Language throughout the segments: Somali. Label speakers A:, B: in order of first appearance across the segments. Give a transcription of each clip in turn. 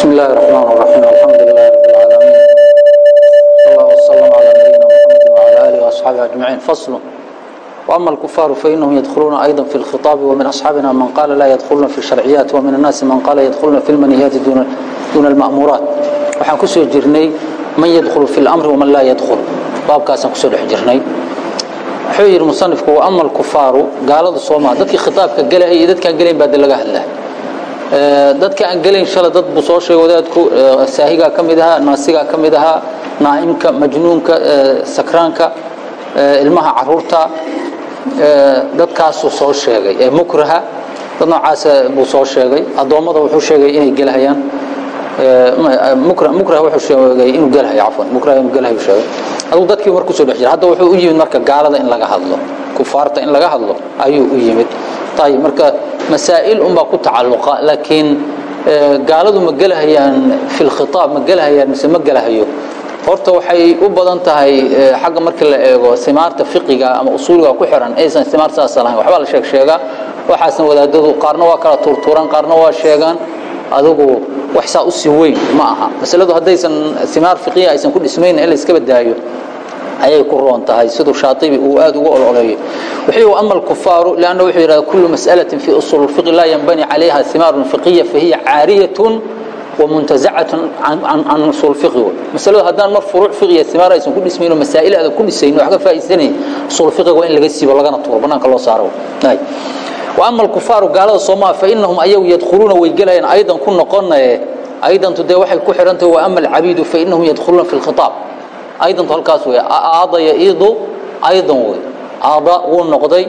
A: بسم الله الرحمن الرحيم الحمد لله رب العالمين صلى الله وسلم على نبينا محمد وعلى آله وأصحابه أجمعين فصل وأما الكفار فإنهم يدخلون أيضا في الخطاب ومن أصحابنا من قال لا يدخلون في الشرعيات ومن الناس من قال يدخلون في المنهيات دون دون المأمورات waxaan ku soo jirnay man yadkhulu fi al-amri wa man la yadkhul baabkaasan ku soo dhex jirnay wuxuu yiri musannifku wa amma al-kufaru gaaladu Soomaa dadkii khitaabka galay iyo dadkan galeen baa laga hadlaa dadka aan gelayn shala dad buu soo sheegay wadaadku saahigaa ka mid ahaa naasigaa ka mid ahaa naa'imka majnuunka sakraanka ilmaha carruurta dadkaasuu soo sheegay ee mukraha dad noocaasa buu soo sheegay. Addoommada wuxuu sheegay inay gelhayaan mukrah wuxuu sheegay inuu gelhayo cafwan mukrah inuu gelhayo sheegay. Aduu dadkii mar ku soo dhex jira. Hadda wuxuu u yimid marka gaalada in laga hadlo kufaarta in laga hadlo ayuu u yimid ayib marka masaa'il unbaa ku tacalluqa laakiin gaaladu ma gelahayaan fi lkhitaab ma gelahayaan mise ma gelahayo horta waxay u badan tahay xagga markii la eego simaarta fiqiga ama usuuliga ku xiran aysan simaar saasa lahayn. Waxbaa la sheeg sheegaa. Waxaasna wadaadadu qaarna waa kala tuurtuuran qaarna waa sheegaan. Adigu wax saa u sii weyn ma aha. Masaladu haddaysan simaar fiqiya aysan ku dhismayn in la iska badaayo ayay ku roon tahay siduu shaatibi uu aad ugu ololeeyo wuxuu ama alkufaaru lanna wuxuu yidhahda kullu mas'alatin fi usuul الfiqi laa yanbani calayha simaarun fiqiya fahiya caariyatun wamuntazacatun can usuul fiqi masaladu haddaan mar furuuc fiqiya simaar aysan ku dhismayn oo masaa'il aadan ku dhisayn wax ka faa'iidsanayn usuul fiqiga waa in laga siibo lagana tuuro banaanka loo saaro وأما الكفار قالوا صوما فإنهم أيو يدخلون ويقلين أيضا كن قلنا أيضا تدي وحي كحرنته وأما العبيد aydantu halkaas wey aada yaciidu aydan wey aada wuu noqday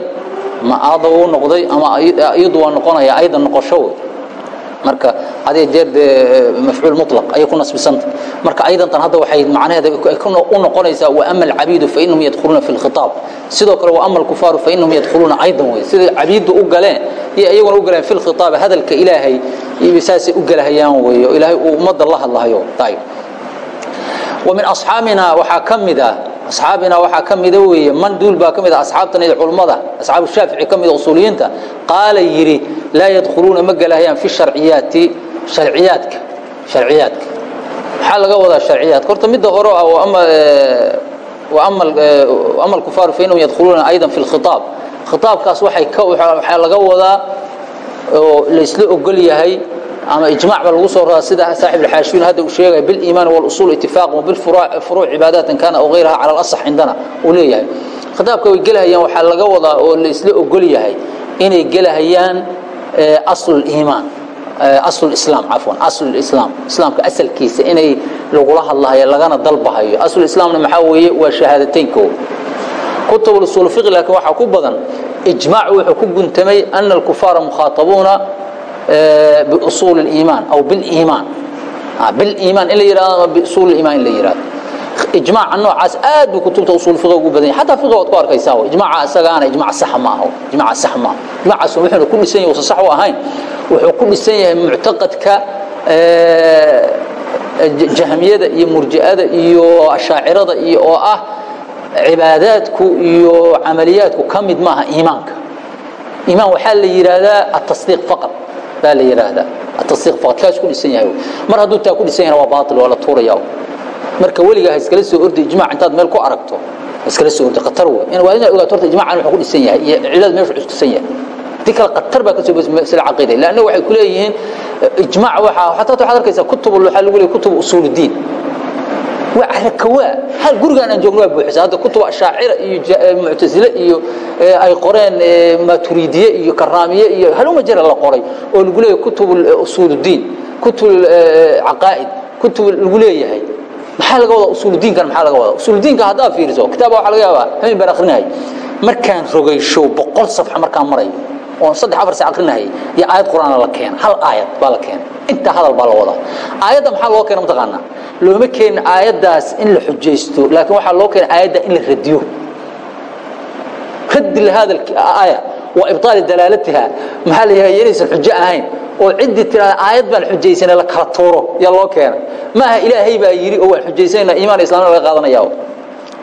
A: ma aada wuu noqday ama iidu waa noqonaya aydan noqosho wey marka hadee jeer dee e, mafcuul mulaq ayay ku nasbisanta marka aydantan hadda waxay macnaheeda u noqonaysaa waama alcabiidu fainahum yadkhuluuna fi lkhitaab sidoo kale waama alkufaaru fainahum yadkhuluuna aydan wey siday cabiiddu u galeen iyo iyaguna u galeen fi lkhitaab hadalka ilaahay saasay u gelahayaan wey oo ilaahay uu ummadda la hadlahayo. Ayib min asaabina waxaa ka mida asaabina waxaa ka mida weeye man duul baa ka mid a asxaabtan iyo culummada asxaabu shaafici ka mida usuuliyiinta qaala yidhi laa yadkhuluuna ma gelahayaan fi sharciyaati harciyaadka harciyaadka maxaa laga wadaa harciyaadka horta midda hore ah ama alkufaaru fainahum yadkhuluuna aydan fi lkhiaab khiaabkaas waxaa laga wadaa oo la isla ogol yahay ama ijmaac ba lagu soo raraa sida saaxib alxaashiin hadda uu sheegay bil iimaan wal usul ittifaq wa bil furuuc furuuc ibaadatan kana aw ghayraha ala al-asah indana uu leeyahay. Khitaabka way galahayaan waxa laga wadaa oo la isla ogol yahay inay galahayaan asl iimaan asl islam afwan asl islam islaamka asalkiisa inay lagu la hadlayo lagana dalbahayo. Asl islamna maxaa weeye? Waa shahaadateynko kutub usul fiqh laakiin waxa ku badan ijmaac wuxuu ku guntamay anna al-kufara mukhatabuna بأصول الإيمان أو بالإيمان بالإيمان إلا يراد بأصول الإيمان إلا يراد إجماع النوع عاس آد بكتب أصول فقه وبدني حتى فقه وتقار كيساوي إجماع سجانا إجماع صح ما هو إجماع صح ما إجماع سمحنا كل سنة وصح وهاين وكل سنة معتقد ك جهمية iyo murji'ada iyo ashaacirada iyo oo ah cibaadaadku iyo amaliyadku kamid maaha iimaanka iimaan waxa la yiraahdaa at-tasdiiq faqat baa la yiraahdaa at-tasdiiq faqat kaas ku dhisan yahay. Mar hadduu taa ku dhisan yahay waa baatil wala tuuraya marka weliga iskala soo ordi ijmaac intaad meel ku aragto iskala soo ordi qatar weey in waa inaad ogaato horta ijmaacan wuxuu ku dhisan yahay iyo cilad meeshu isku dhisan yahay. Dii kale qatar baa ka soo masala caqiida laana waxay ku leeyihiin ijmaac waxa hataa waxaad arkaysaa kutub waxa lagu leeyahay kutub usul waa hal gurigaan aan joogno waa buuxisa hadda kutuba shaacira iyo muctasile iyo ay qoreen maturiidiye iyo karaamiye iyo haluma jira la qoray oo lagu leeyahay kutub usuuludiin kutub caqaa'id kutub lagu leeyahay maxaa laga wadaa usuuludiinkan maxaa laga wadaa usuuludiinka haddaa fiiriso kitaaba waxaa laga yaabaa hamin baan akhrinahay markaan rogayshow boqol safxa markaan marayo oon saddex afar sac akrinahayay iyo aayad qur'aana la keena hal aayad baa la keena intaa hadal baa la wadaa aayadda maxaa loo keena mataqaanaa looma keenin aayaddaas in la xujaysto laakiin waxaa loo keena aayadda in la radiyo. Radi lihadalki aaya. Waa ibطaali dalaalatiha maxaa la yidhaha inaysan xujo ahayn oo ciddii tidhahda aayad baan xujaysanay la kala tuuro yaa loo keena maaha ilaahay baa yidhi oo waan xujaysanaynaa iimaan islamna laga qaadanayaa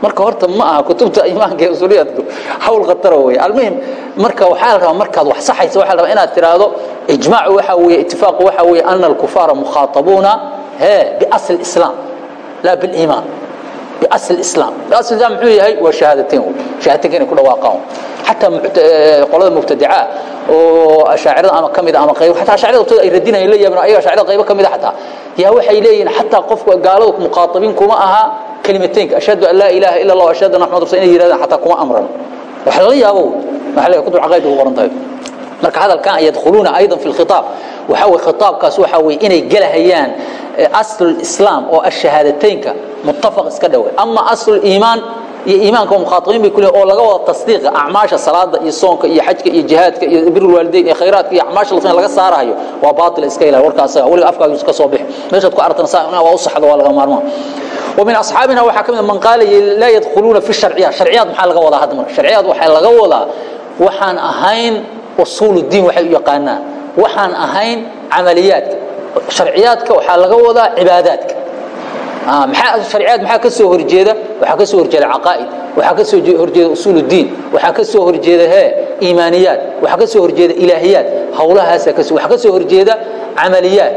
A: marka horta ma aha kutubta iimaanka ee usuliyadku hawl khatara weeye. Almuhim marka waxaa la rabaa markaad wax saxaysa waxaa la rabaa inaad tiraahdo ijmaacu waxa weeye itifaaqu waxa weeye ana alkufaara mukhaatabuuna he biasl islaam laa biliimaan. Biasl islaam biasl islaam muxuu yahay? Waa shahaadateyn. Shahaadateynka inay ku dhawaaqaan xataa qolada mubtadicaa oo ashaacirada ama ka mid ama qayb xataa ashaacirada qoftood ay radinayaan la yaabaan ayaga ashaacirada qaybo ka mid a xataa. Yaa waxay leeyihiin xataa qofka kalimateynka ashhadu an laa ilaaha ila allah ashhadu anna maxamad rasul inay yidhahdaan xataa kuma amran. Wax lala yaabo. Waxa leeyahay kutub caqaidka ku qoran tahay marka hadalkan yadkhuluuna aydan fi lkhitaab waxa weye khitaabkaas waxa weye inay gelahayaan asl islaam oo ashahaadateynka muttafaq iska dhowe ama asl iimaan iyo iimaanka mukhaatabiin bay kuleeyihin oo laga wada tasdiiqa acmaasha salaada iyo soonka iyo xajka iyo jihaadka iyo birul waalidayn iyo khayraadka iyo acmaasha la laga saarayo waa baatil iska ilaali. Warka asaga weliga afkaaga iska soo bixi. Meeshaad ku aragtana saa waa u saxdo waa laga maarmaan ومن أصحابنا waxaa kamid man qaala laa yadkhuluuna fi sharciyaat sharciyaad maxaa laga wadaa hadda marka sharciyaad waxaa laga wadaa waxaan ahayn usuul الdiin waxay u yaqaanaan waxaan ahayn camaliyaadka sharciyaadka waxaa laga wadaa cibaadaadka maxaa sharciyaad maxaa ka soo horjeeda waxaa ka soo horjeeda caqaa'id waxaa ka soo horjeeda usuul الdiin waxaa ka soo horjeeda he iimaaniyaad waxaa ka soo horjeeda ilaahiyaad howlahaasa ka waxaa ka soo horjeeda camaliyaad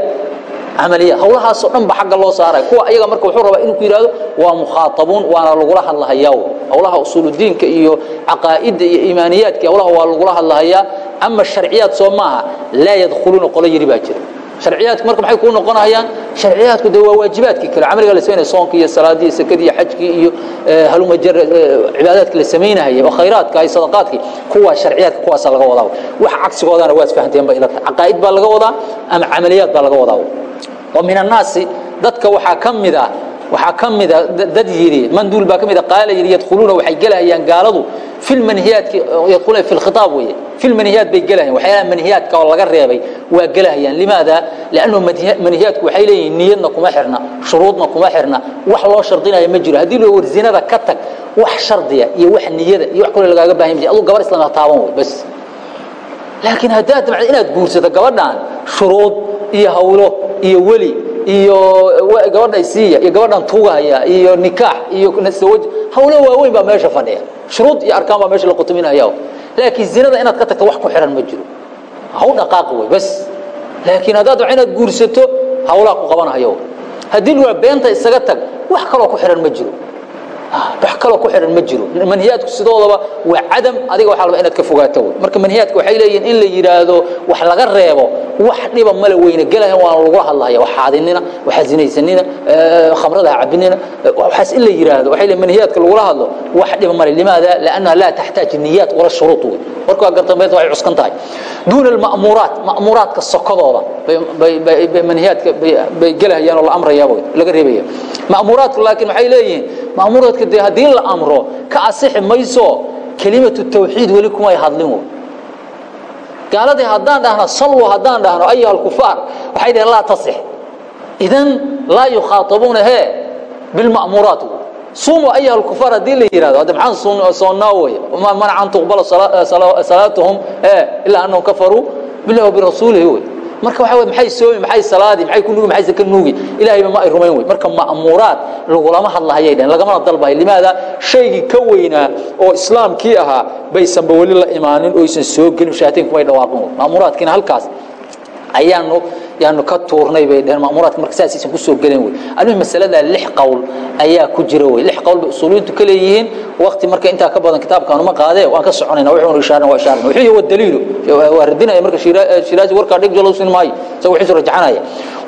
A: camaliyaad howlahaasoo dhan ba xagga loo saaray. Kuwa ayaga marka wuxuu rabaa inuu ku yidhahdo waa mukhaatabuun waana lagula hadlahayaa. Howlaha usuuludiinka iyo caqaa'idda iyo iimaaniyaadka howlaha waa lagula hadlahayaa. Ama sharciyaad soo maaha laa yadkhuluuna qolo yiri baa jira. Sharciyaadku marka maxay kuu noqonayaan sharciyaadku de waa waajibaadkii kale. Camaliga la sameynaya soonka iyo salaadii iyo sakadii iyo xajkii iyo halumajar cibaadaadka la samaynahaya oo khayraadka iyo sadaqaadkii. Kuwa sharciyaadka kuwaasa laga wadaa wax cagsigoodana waad fahanteen ba ila tahay. Caqaa'id baa laga wadaa ama camaliyaad baa laga wadaa wa min annaasi dadka waxaa ka mid ah waxaa ka mida dad yidhi manduul baa ka mid a qaala yidhi yadkhuluuna waxay gelahayaan gaaladu fi lmanhiyaadki yadkhuluuna fi lkhitaab weeye fi lmanhiyaad bay gelahayaan waxyaalaha manhiyaadka oo laga reebay waa gelahayaan limaada? Liannu manhiyaadku waxay leeyihiin niyadna kuma xirna shuruudna kuma xirna wax loo shardinaya ma jiro. Haddii loo warzinada ka tag wax shardiya iyo wax niyada iyo wax kaloo lagaaga baahan ma aduu gabar islaam taaban wey bas. Laakiin haddaad damcdo inaad guursato gabadhan shuruud iyo hawlo iyo weli iyo gabadha isiiya iyo gabadhan tuugahaya iyo nikaax iyo sawaj hawlo waaweyn baa meesha fadhiya. Shuruud iyo arkaan baa meesha la qutaminaya laakiin zinada inaad ka tagto wax ku xiran ma jiro. Haw dhaqaaqi wey bas. Laakiin haddaad waa inaad guursato hawlaa ku qabanahayo. Haddii lugaa beenta isaga tag wax kaloo ku xiran ma jiro wax kaloo ku xiran ma jiro. Manhiyaadku sidoodaba waa cadam adiga waxaa laba inaad ka fogaato wey marka manhiyaadka waxay leeyihiin in la yidhaahdo wax laga reebo wax dhiba mala weyne gelahan waana lagula hadlahaya wax xaadinina waxa zinaysanina khamrada ha cabinina waxaas in la yidhaahdo waxay leeyihiin manhiyaadka lagula hadlo wax dhiba male limaada? Liannaha laa taxtaaj niyaat wala shuruud wey. Marka waa gartambeynta waxay cuskan tahay. Duuna alma'muuraat ma'muuraadka sokodooda bay manhiyaadka bay gelahayaan oo la amraya laga reebaya. Ma'muuraadku laakiin waxay leeyihiin ma'muuraadka dee haddii la amro ka asixi mayso kelimatu tawxiid weli kumay hadlin wey. Gaaladii haddaan dhahno sallu haddaan dhahno ayuha alkufaar waxay dhaheen laa tasix. Idan laa yukhaatabuuna hee bilma'muuraat suumu ayuha alkufaar haddii la yidhahdo hadde maxaan soonnaa wey ma manaca an tuqbala salaatuhum ee ilaa annahum kafaruu billahi wabirasuulihi wey marka waxa wey maxay soomi maxay salaadii maxay ku nuugi maxay saka nuugi? Ilaahayba ma ay rumayn wey marka ma'muuraad lagulama hadlahayay dhaheen lagamana dalbahay. Limaada shaygii ka weynaa oo islaamkii ahaa baysanba weli la imaanin oo aysan soo gelin shahaateenku way dhawaaqin wey ma'muuraadkiina halkaas ayaanu yaanu ka tuurnay bay dhaheen maamuraadka marka saasiisan ku soo galeen wey. Almuhim masaladaa lix qowl ayaa ku jira wey. Lix qowl bay usuuliyintu ka leeyihiin. Waqti marka intaa ka badan kitaabkaan uma qaadee. Waan ka soconayna. Wuxuuna ishaarna waa ishaarna wuxuu yahay waa daliilu. Waa radinaya marka shiraazi warkaa dhig jalo siin maayo. Isaga wuxuusu rajacanaya.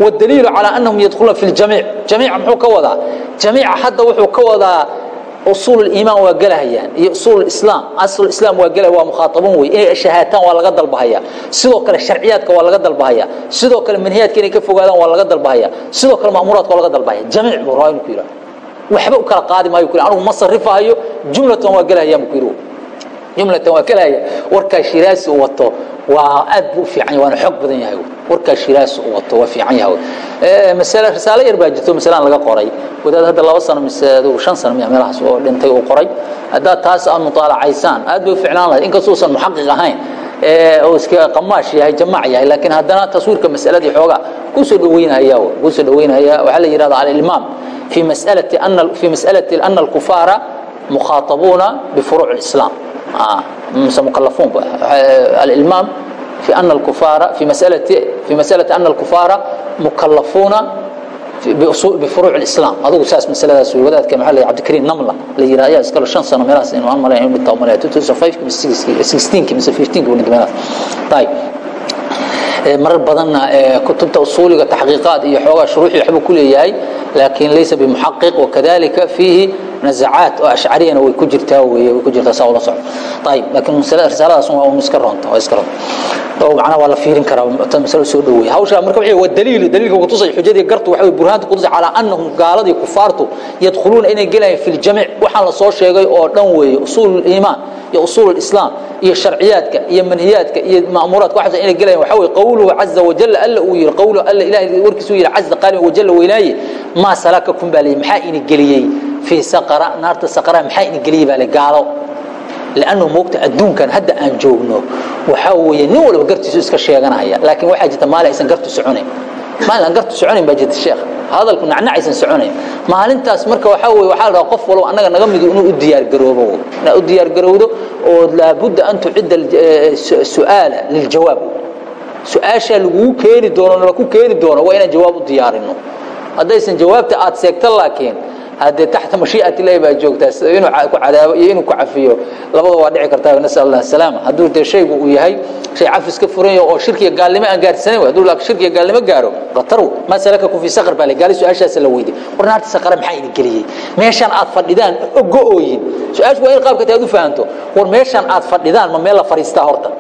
A: Wadaliilu calaa annahum yadkhuluuna fi ljamiic jamiica muxuu ka wadaa? Jamiica hadda wuxuu ka wadaa usuulimaan waa gelahayaan iyo usuulilaam asluilaam waa gela waa mukhaaabun wey inay shahaataan waa laga dalbahayaa. Sidoo kale sharciyaadka waa laga dalbahayaa. Sidoo kale manhiyaadka inay ka fogaadaan waa laga dalbahayaa. Sidoo kale ma'muuraadka waa laga dalbahaya jamiic buu rabaa inuu ku yidhaha waxba u kala qaadi maayo ku yidhi anugu ma sarrifahayo jumlatan waa gelahayaanbu ku yidhi عين وأنا حق بدن يهو وركا شيراس وطو وفي عين يهو مسألة رسالة يربى جتو مسألة لقى قري وده هذا الله وصل مسألة وشان سنة من عملها سؤال لنتي وقري هذا تاس المطالع عيسان أد في عين الله إن خصوصا محقق هين oo iska qamaash yahay jamac yahay laakiin haddana taswiirka mas'aladii xoogaa ku soo dhaweynaya ku soo dhaweynaya waxa la yiraahdaa al-imam fi mas'alati anna fi mas'alati anna al-kufara mukhatabuna bi furu' Ah, mm, اlmaam eh, fi maslaةi ana اkufaara mukalafuuna bfuruuc اislaam adugu saas masladaas wadaadka maaa l cabdikariim namla la yiraa ayaa iskalo an sano meelahaas inu aan malayn midtaa u malayn 2005 mise 16 mise 15 meelahaas marar badanna kutubta usuuliga taxqiiqaad iyo xoogaa shuruuxii waxbuu ku leeyahay laakiin laysa bimuxaqiq wakadalika fiihi nazacaat oo ashcariyana way ku jirtaa weye way ku jirtaa saa ula socdo ayib laakiin masala risaaladaas waa iska roonta waa iska roonta oo macnaha waa la fiirin karaa masalo soo dhoweey hawshaa marka waxay waa daliil daliilka kutusay xujadii gartu waxa way burhaanta kutusay calaa annahum gaaladii kufaartu yadkhuluuna inay gelayaan fi ljamiic waxaan la soo sheegay oo dhan weeye usuul iimaan iyo usuul islaam iyo sharciyaadka iyo manhiyaadka iyo ma'muuraadka. Waxaas inay gelayaan waxa weeye qawluhu caza wajalla alla uu yidhi qawluhu alla ilaahay warkiisu yidhi caza qaalin wajalla weynaaye maa salakakum baa leeyahy maxaa ini geliyey? Fii saqara naarta saqara maxaa ini geliyey? baa le gaalo lannu moogta adduunkan hadda aan joogno waxaa weeye nin walba gartiisu iska sheeganaya laakiin waxaa jirta maali aysan gartu soconayn maalin aan gartu soconayn baa jirta sheekh hadalku nacnac aysan soconayn maalintaas marka waxaa weeye waxaa la qof walba annaga naga midi inuu u diyaargaroobo inaa u diyaargarowdo oo laabudda an tucidda su'aala liljawaab su'aashaa laguu keeni doono laku keeni doono waa inaan jawaab u diyaarino haddaysan jawaabta aad seegto laakiin haddee taxta mashiicat ilahi baa joogtaa sida inuu ku cadaabo iyo inuu ku cafiyo labada waa dhici kartaa nasal allah salaama hadduu dee shaygu uu yahay shay cafis ka furan oo shirkiga gaalnimo aan gaarsanan wey hadduu shirkiga gaalnimo gaaro qatar wey maa salaka kun fii saqar baa le gaali su'aashaasa la weydiy war naarta saqare maxaa idin geliyey? Meeshaan aad fadhidaan ogo-ooyin su'aashu waa in qaabka ta aad u fahanto. War meeshaan aad fadhidaan ma meel la fadhiistaa horta?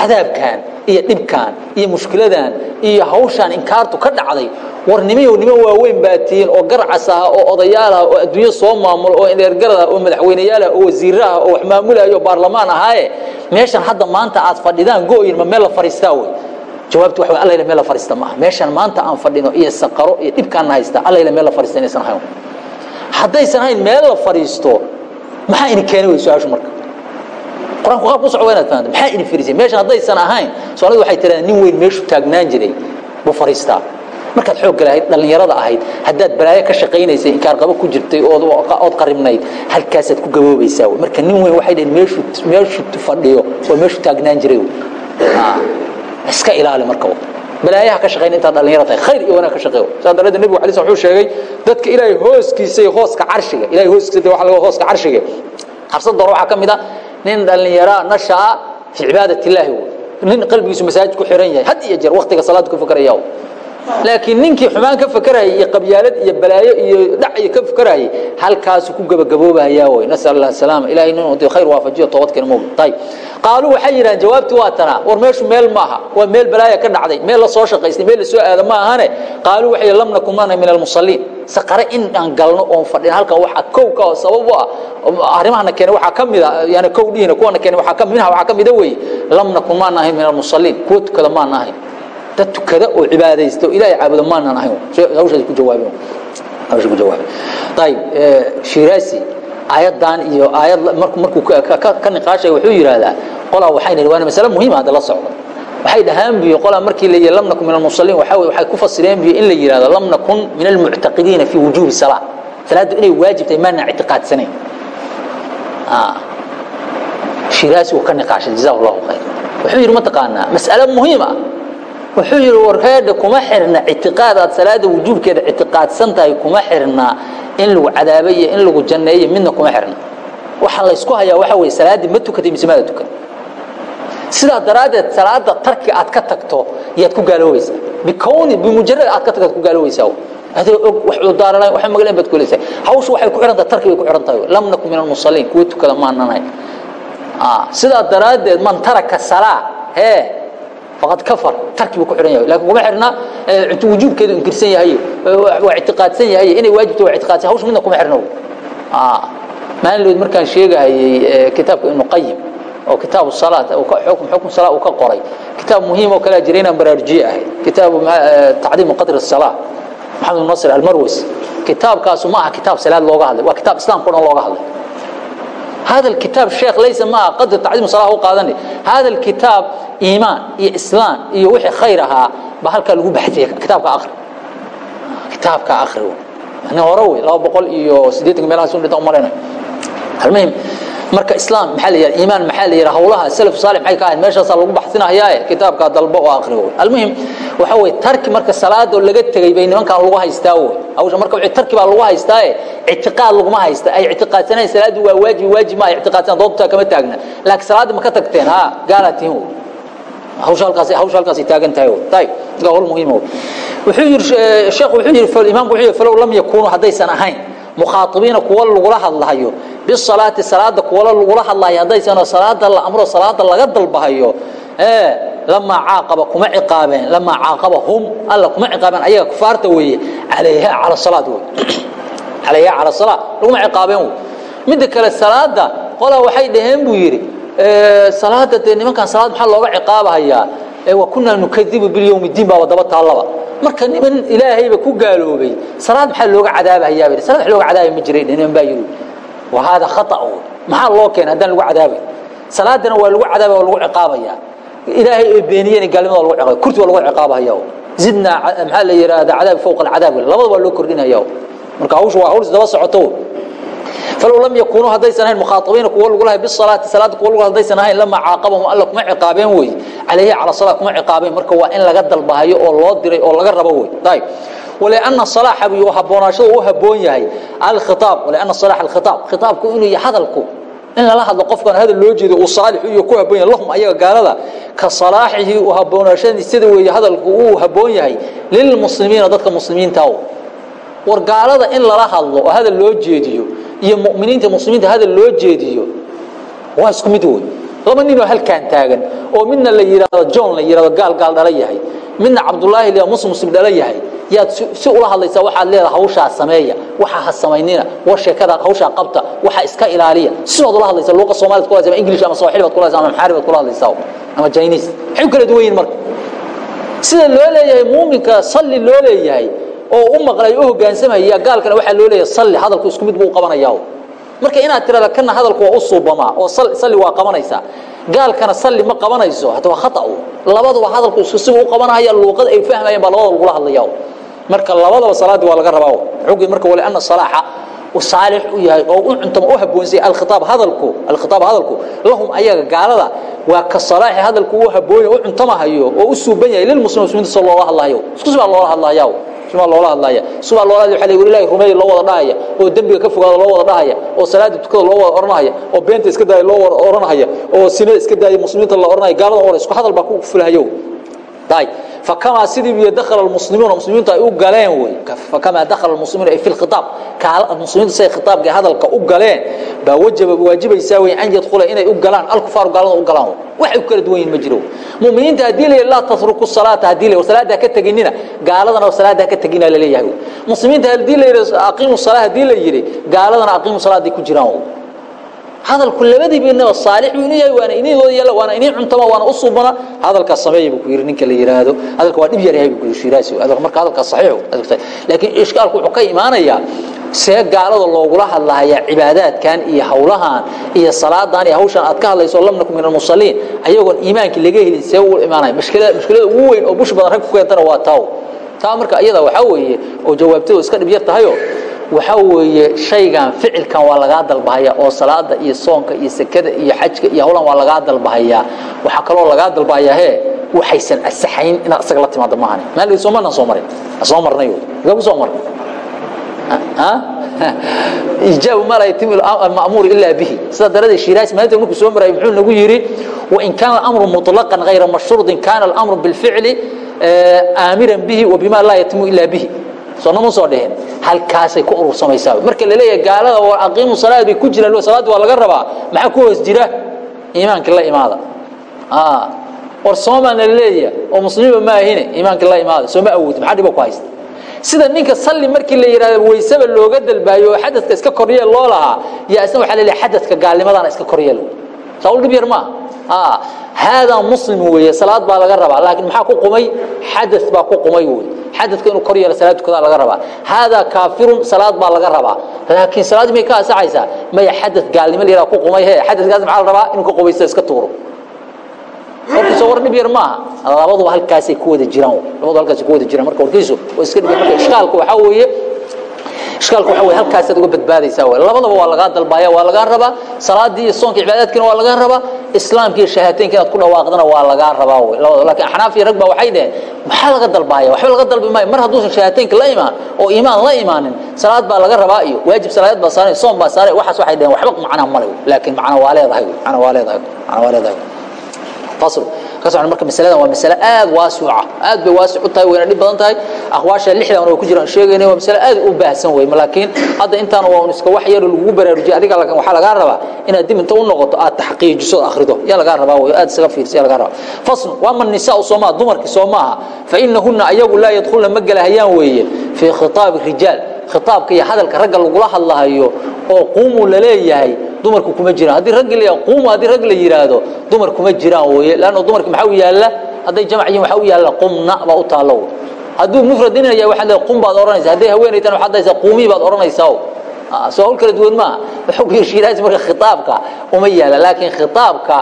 A: Cadaabkan iyo dhibkan iyo mushkiladan iyo hawshan inkaartu ka dhacday. War nimayo nimo waaweyn baa tihiin oo garcas ah oo odayaal ah oo adduunyo soo maamulo oo indheergarad ah oo madaxweyneyaal ah oo wasiirro ah oo wax maamulayo baarlamaan ahaaye. Meeshan hadda maanta aad fadhidaan go-yin ma meel la fariistaa wey jawaabtu waxa alla meel la fariista maaha. Meeshan maanta aan fadhino iyo saqaro iyo dhibkaan haysta alla meel la fariista inaysan ahayn haddaysan ahayn meel la fariisto maxaa ini keenay wey su'aashu marka qur'aanku qaab ku socdo inaad fahanto. Maxaa ini firisay meeshan haddaysan ahayn soomaalidu waxay tirahdaan nin weyn meeshu taagnaan jiray buu fariistaa markaad xoogga lahayd dhallinyarada ahayd haddaad balaayo ka shaqaynaysay inkaarqabo ku jirtay ood qaribnayd halkaasaad ku gaboobaysaa marka nin weyn waxay dhaheen meeshu meeshu fadhiyo waa meeshu taagnaan jiray iska ilaali marka balaayaha ka shaqayn intaad dhallinyaro tahay. Khayr iyo wanaag ka shaqeeyo. Saa daraaddeed nebigu alay wuxuu sheegay dadka ilaahay hooskiisa iyo hooska carshiga. Ilaahay hooskiisa waxa laga hooska carshiga. Cabsan doona waxaa ka mid ah nin dhallinyaro nashaa fi cibaadat illaahi nin qalbigiisu masaajid ku xiran yahay had iyo jeer waqtiga salaad ku fakaraya laakiin ninkii xumaan ka fakarayay iyo qabyaalad iyo balaayo iyo dhac iyo ka fakarayay halkaasu ku gabagaboobayaa way nasal allah salaama ilaahay nin uu khayr waafajiyo toobad keena moog tay qaalu waxay yiraahdeen jawaabtu waa tana war meeshu meel maaha waa meel balaaya ka dhacday meel la soo shaqaystay meel la soo aada ma ahane. Qaalu waxay lam nakum mana min almusalliin saqare in aan galno oo fadhin. Halka waxa kow ka sabab ah arimahana keenay waxa ka mid ah yani kow dhihina kuwana keenay waxa ka mid ah waxa ka mid ah way lam nakum mana min almusalliin kuwa tukada ma nahay. Dad tukada oo cibaadaysto ilaahay caabudo ma aan ahayn hawshaas ku jawaabeen hawshaas ku jawaabeen tayib shiraasi ayadan iyo ayad markuu markuu ka niqaashay wuxuu yiraahdaa qolaa waxay waana mas'ala muhiim ah la socdo waxay dhahaan biyo qolaa markii la yeelam nakum min almusalliin waxa waxay ku fasireen biyo in la yiraahdo lam nakun min almu'taqidiin fi wujubi salat salaadu inay waajib tahay maana i'tiqaadsanayn ah. Shiraasi uu ka niqaashay jazakallahu khayr. Wuxuu yiri ma taqaanaa mas'ala muhiim ah. Wuxuu yiri warheeda kuma xirna ictiqaad aad salaada wujuubkeeda ictiqaadsan tahay kuma xirna. In lagu cadaabayo in lagu janneeyo midna kuma xirna. Waxa la isku hayaa waxa weeye salaadii ma tukatay mise maada tukan sidaa daraaddeed salaada tarki aad ka tagto yaad ku gaaloobaysaa bikowni bimujarad aad ka tagto ku gaaloobaysaa adoo og wax u daaranayn wax magaleen baad kuleysay hawshu waxay ku xiran tahay tarki bay ku xiran tahay lam nakum min almusalliin kuwa tukada ma aananahay. Sidaa daraaddeed man taraka salaa hee faqad kafar tarki buu ku xiran yahay. Laakiin kuma xirna wujuubkeedu inkirsan yahay waa ictiqaadsan yahay inay waajibto waa ictiqaadsan hawsha midna kuma xirna maalin markaan sheegahayay kitaabka ibnu qayim oo kitaabu salaat xukm xukm salaa uu ka qoray kitaab muhiim oo kale jiray inaan baraarujiye ahayd kitaabu tacdiimu qadri الsalaa maxamed nasr almarwis kitaabkaasu ma aha kitaab salaad looga hadlay waa kitaab islaamka o dhan looga hadlay هذا الكتاب الشيخ ليس ما قدر تعظيم صلاة وقادني هذا الكتاب إيمان إيه إسلام إيه وحي خيرها بهالك لغو بحثي كتابك آخر كتابك آخر أنا وروي لو بقول إيو سديتك ميلان سنة أمرنا المهم marka islaam maxaa la yidhaha iimaan maxaa la yidhaha hawlaha salaf saalix maxay ka ahayd? Meeshaasaa lagu baxsinayaaye kitaabkaa dalbo oo akhri wey almuhim waxa weye tarki marka salaada oo laga tegey bay nimankan lagu haystaa wey hawsha marka wixii tarki baa lagu haystaaye ictiqaad laguma haysta. Ay ictiqaadsanayn salaadu waa waajib waajib ma ay ictiqaadsanaan doodtaa kama taagna. Laakiin salaadda ma ka tagteen ha gaalaa tihin wey hawsha halkaas hawsha halkaas taagan tahay oo tay gaa hol muhiim oo wuxuu yiri sheekhu wuxuu yiri fal imaam wuxuu yiri falow lam yakunu hadaysan ahayn mukhaatibiina kuwa lagula hadlahayo bisalaati salaada kuwa lagula hadlayo hadaysan salaada la amro salaada laga dalbahayo ee lama caaqaba kuma ciqaabeen lama caaqaba hum alla kuma ciqaabeen ayaga kufaarta weeye calayha cala salaad wey calayha cala salaad laguma ciqaabeen wey midda kale salaada qolaa waxay dhaheen buu yidhi salaada dee nimankan salaad maxaa looga ciqaabahayaa? Wa kunaa nukadibu bilyowmi diin baaba daba taallaba marka niman ilaahayba ku gaaloobay salaad maxaa looga cadaabahayaa bay salaad wax looga cadaabay ma jiray niman baa yidhi. Wa hada khata maxaa loo keenay haddaan lagu cadaabay? Salaadana waa lagu cadaabaya waa lagu ciqaabayaa ilaahay oo beeniyeen gaalnimada waa lagu ciqaabaya kurti waa lagu ciqaabahayaa zidna maxaa la yidhaahda cadaab fawqa alcadaab labada waa loo kordhinaya marka hawsha waa hawl daba socoto falow lam yakuunuu haddaysan ahayn mukhaaطabiina kuwa lagulahay bisalaati salaadda kuwa lagula haddaysan ahayn lama caaqabahum alla kuma ciqaabeen wey calayhi cala salaa kuma ciqaabeen marka waa in laga dalbahayo oo loo diray oo laga rabo wey ayb wliana salaaxa buu habboonaashada uu habboon yahay alkhiaab wliana salaax alkhitaab khitaabku inuu yahay hadalku in lala hadlo qofkan hadal loo jeedo uu saalix iyo ku habboon yahay lahum ayaga gaalada ka salaaxihii u habboonaashadiisada weeye hadalku uu habboon yahay lilmuslimiina dadka muslimiinta war gaalada in lala hadlo oo hadal loo jeediyo iyo mu'miniinta muslimiinta hadal loo jeediyo waa isku mid wey laba nin oo halkaan taagan oo midna la yidhaahdo john la yidhahdo gaal gaal dhala yahay. Midna cabdullaahi la muslim muslim dhala yahay. Yaad si ula hadlaysaa waxaad leedahay hawshaa sameeya waxaa ha samaynina war sheekada hawshaa qabta waxa iska ilaaliya. Sidood ula hadlaysaa luuqa soomaalida kula ama english ama sawaaxili baad kula hadlaysaa ama maxaari baad kula hadlaysaa ama chinese. Maxay u kala duwan yihiin marka? Sida loo leeyahay muuminka salli loo leeyahay oo u maqlay u hoggaansamaya gaalkana waxaa loo leeyahay salli hadalku isku mid buu qabanayaa marka inaad tirahda kana hadalku waa u suubamaa oo salli waa qabanaysaa gaalkana salli ma qabanayso hata waa khata'u labaduba hadalku isku sigu u qabanahaya luuqad ay fahmayeen baa labada lagula hadlayaa marka labadaba salaaddii waa laga rabaa xugii marka wali anna salaaxa saalix u yahay oo u cuntamo u habboonsay alkhitaab hadalku alkhitaab hadalku. Lahum ayaga gaalada waa ka salaaxi hadalku u habboonyo u cuntamahayo oo u suuban yahay lilmuslim muslimiinta soo loola hadlahayo isku si baa loola hadlayaa suma loola hadlaya. Suma loola waxa leeyahay ilaahay rumeey loo wada dhahaya oo dambiga ka fogaado loo wada dhahaya oo salaada tukada loo wada oranaya oo beenta iska daay loo wada oranaya oo sinada iska daay muslimiinta la oranaya gaalada oo isku hadal baa ku fakamaa sidiibiyo dakhala lmuslimiuna muslimiintu ay u galeen wey fakamaa dakhala lmuslimiuna ay fi lkhitaab muslimiintu siay khitaabka hadalka u galeen baa wajaba waajibaysaa wey an yadkhula inay u galaan alkufaaru gaalada u galaan waxay ku kala duwan yihiin ma jiro muminiinta haddii la laa tatruku salaata haddii la salaadaa ka teginina gaaladana salaadaa ka tegina la leeyahay muslimiinta haddii la yidhi aqiimu salaa haddii la yidhi gaaladana aqiimu salaada ku jiraan hadalku labadii beenaba saalix uu yahay waana inii yala waana inii cuntama waana u subana hadalka sameeyay buu ku yiri ninka la yiraahdo hadalka waa dib yar yahay buu ku shiraasi hadalka marka hadalka saxiix laakiin ishkaalku wuxuu ka imaanaya see gaalada loogula hadlahayaa cibaadaadkan iyo hawlahan iyo salaadan iyo hawshan aad ka hadlayso lam nakum min almusalliin ayagoon iimaankii laga helin see ugu imaanaya. Mushkilada mushkilada ugu weyn oo bush badan rag ku keentana waa taaw taa marka iyada waxaa weeye oo jawaabteedu iska dhib yar tahayo waxaa weeye shaygan ficilkan waa lagaa dalbahayaa oo salaada iyo soonka iyo sekada iyo xajka iyo howlan waa lagaa dalbahayaa waxaa kaloo lagaa dalbahayaa hee waxaysan asaxayn inaad isaga la timaado maahane maaliga soomaalan soo marin. Soo marnayo. Gaa ku soo marnay ijaabu ma laa yatimu alma'muuru ilaa bihi. Sidaa daradeed shiiraas maalinta markuu soo maraayo muxuu nagu yidhi wain kaana alamru muطlaqan hayra mashruudin kaana alamru bilficli eh, aamiran bihi wabima laa yatimu ilaa bihi soona ma soo dheheen halkaasay ku urursamaysaa marka la leeyahay gaalada waa aqiimu salaad bay ku jiraan salaad waa laga rabaa. Maxaa ku hoos jira? Iimaanka la imaada. War soomana leeyahay oo muslimiin ma ahine iimaanka la imaada. Sooma awood maxaa dhibo ku haysta? Sida ninka salli markii la yiraahdo weysaba looga dalbaayo oo xadadka iska koriye loo lahaa yaa isna waxa la leeyahay xadadka gaalnimadana iska koriye loo. Sawl dib yar ma hada muslim weeye salaad baa laga rabaa laakiin maxaa ku qumay? Xadad baa ku qumay weeye. Xadadka inuu kor yeelo salaad tukada laga rabaa. Hada kaafirun salaad baa laga rabaa. Laakiin salaad may ka asaxaysaa maya xadad gaalnimo la yiraahdo ku qumay hee xadadkaas maxaa la rabaa? Inuu ka qubaysto iska tuuro. Warkiisa war dhib yar maaha. Labaduba halkaasay ku wada jiraan. Labaduba halkaasay ku wada jiraan. Marka warkiisu waa iska dhib marka ishkaalku waxaa weeye ishkaalku waxa weeye halkaasaad uga badbaadaysaa wey labadaba waa lagaa dalbaaya waa lagaa rabaa. Salaadii iyo soonka cibaadaadkiina waa lagaa rabaa. Islaamka iyo shahaataynka inaad ku dhawaaqdana waa lagaa rabaa wey labada laakiin axnaaf iyo rag baa waxay dhaheen maxaa laga dalbaaya waxba laga dalbi maayo. Mar hadduusan shahaataynka la imaan oo iimaan la imaanin salaad baa laga rabaa iyo waajib salaadeed baa saaran soon baa saaran waxaas waxay dhaheen waxba macnaa male laakiin macna waa leedahay macna waa leedahay macna waa leedahay fasl kasocon marka masaladan waa masale aad waasica aad bay waasic u tahay wayna dhib badan tahay. Aqwaasha lixdan oo ku jiraan sheegayna waa masale aad u baahsan wey laakiin hadda intaan waa iska wax yar lagu baraarujiyo adiga waxaa lagaa rabaa inaad dib inta u noqoto aad taxqiijiso akhrido yaa lagaa rabaa wey aad isaga fiirsa yaa lagaa rabaa. Fasl waa man nisaa soomaa dumarkii soo maaha fa inahunna ayagu laa yadkhulna ma galahayaan weeye fii khitaabi rijaal khitaabka iyo hadalka ragga lagula hadlahayo oo quumu la leeyahay dumarku kuma jiraan. Haddii raggi quumu haddii rag la yiraahdo dumar kuma jiraan weeye laanna dumarki maxaa u yaalla? Hadday jamac yihiin waxaa u yaalla qumna baa u taallo hadduu mufrad nin yahay waxaad leedahay qum baad odhanaysaa hadday haweenay tan waxaad dhahaysaa quumii baad odhanaysaa soo hawl kala duwan maaha. Wuxuu ku yeshiiraasi marka khitaabka uma yaalla laakiin khitaabka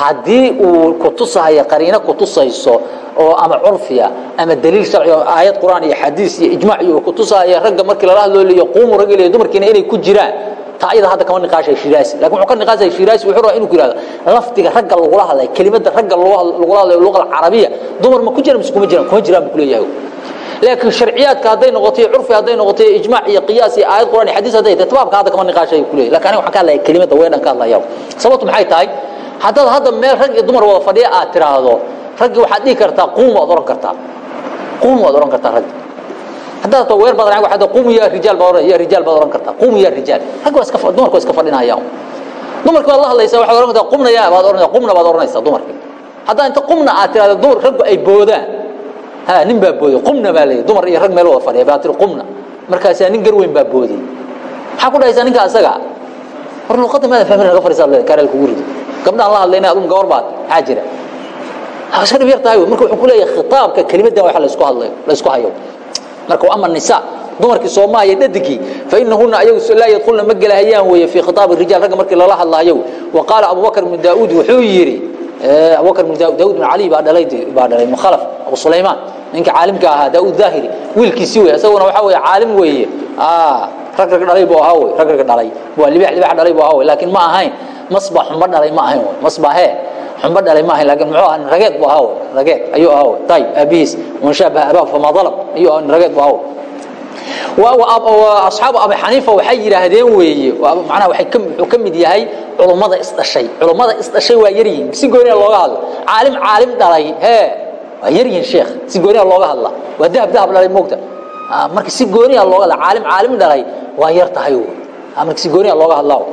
A: haddii uu kutusahayo qariino kutusayso oo ama curfiya ama daliil sharci oo aayad qur'aan iyo xadiis iyo ijmaac iyo kutusahaya ragga markii lala hadloo leeyo quumu ragga leeyo dumarkiina inay ku jiraan taa ayada hadda kama niqaashay shiraasi. Laakiin wuxuu ka niqaashay shiraasi wuxuu rabaa inuu ku yiraahdo lafdiga ragga lagula hadlay kelimada ragga lagula hadlay luqada carabiya dumar ma ku jiraan mise kuma jiraan kuma jiraan buu leeyahay. Laakiin sharciyaadka hadday noqotay curfi hadday noqotay ijmaac iyo qiyaas iyo aayad qur'aan iyo xadiis hadday tahay tabaabka hadda kama niqaashay ku leeyahay. Laakiin aniga waxaan ka hadlaya kelimada weedhan ka hadlaya sababtu maxay tahay haddaad hadda meel rag iyo dumar wada fadhiya aad tiraahdo raggi waxaad dhihi kartaa quum waad oran kartaa. Quum waad oran kartaa raggi haddaad to weer badan waxaad quum ya rijaal baad oran ya rijaal baad oran kartaa. Quum ya rijaal. Raggi waa iska dumarku waa iska fadhinayaan dumarku waad la hadlaysaa waxaad oran kartaa qumna ya baad oranaysaa qumna baad oranaysaa dumarki haddaa inta qumna aad tiraahdo dumar raggu ay boodaan. Ha nin baa booday qumna baa leeyahay. Dumar iyo rag meel wada fadhiya baa tiri qumna. Markaasaa nin gar weyn baa booday maxaa ku dhahaysaa ninka asaga? War luqadda maada fahmin naga fadhiisaad leedahay kareel kugu rido gabdhaan la hadlayna adun gabar baad maxaa jira. Iska dhib yar tahay marka wuxuu ku leeyahay khitaabka kelimadan waxa la isku hadlayo la isku hayo. Marka waa ama nisaa dumarkii Soomaaliya dhadigii fa innahunna ayagu laa yadkhulna ma galahayaan weeye fi khitaab rijaal ragga markii lala hadlayo wa qala Abu Bakr bin Daawud wuxuu yiri Abu Bakr bin Daawud bin Ali baa dhalay baa dhalay mukhalaf Abu Sulaiman ninka caalimka ahaa Daawud Zahiri wiilkiisi weeye asaguna waxa weeye caalim weeye. Rag rag dhalay buu ahaa weeye rag rag dhalay. Waa libax libax dhalay buu ahaa weeye laakiin ma ahayn masba xumbo dhalay ma ahayn masbahe xumbo dhalay ma ahayn laakiin muxuu ahaa nin rageed buu ahaa rageed ayuu ahaa tayib aabihiis man shaabaha abaahu famaa dalab ayuu ahaa nin rageed buu ahaa asxaabu abi xaniifa waxay yidhaahdeen weeye macnaha wuxuu ka mid yahay culummada isdhashay culummada isdhashay waa yaryihin si gooniya ah looga hadla caalim caalim dhalay hee waa yaryihin sheekh. Si gooniya ah looga hadla. Waa dahab dahab dhalay moogta. Ah, marka si gooniya looga hadla caalim caalim dhalay waa yar tahay marka si gooniya looga hadlaa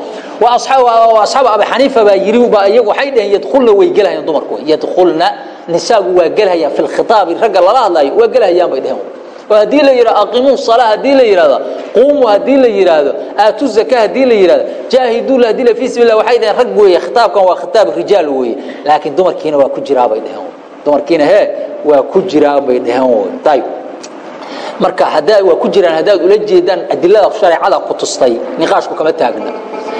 A: aab abi xaniifa baa yii waay dhaheen yadulna way gelhayaan dumarku. Yadulna nisaagu waa gelhayaa fi khiaabi ragga lala hadlaayo waa gelhayaan bay dhaheen. Oo haddii la yidhao aqimuu salaa haddii la yidhahdo quumuu haddii la yidhaahdo aatu zaka haddii la yidhahdo jaahiduula haddii la fii sabilah waxay dhaheen rag weeye khitaabkan waa khitaab rijaal weeye. Laakiin dumarkiina waa ku jiraabay dhaheen. Dumarkiina hee waa ku jiraabay dhaheen. Wey tayib. Marka haddaa waa ku jiraan haddaad ula jeedaan adilada shareecada ku tustay niqaashku kama taagna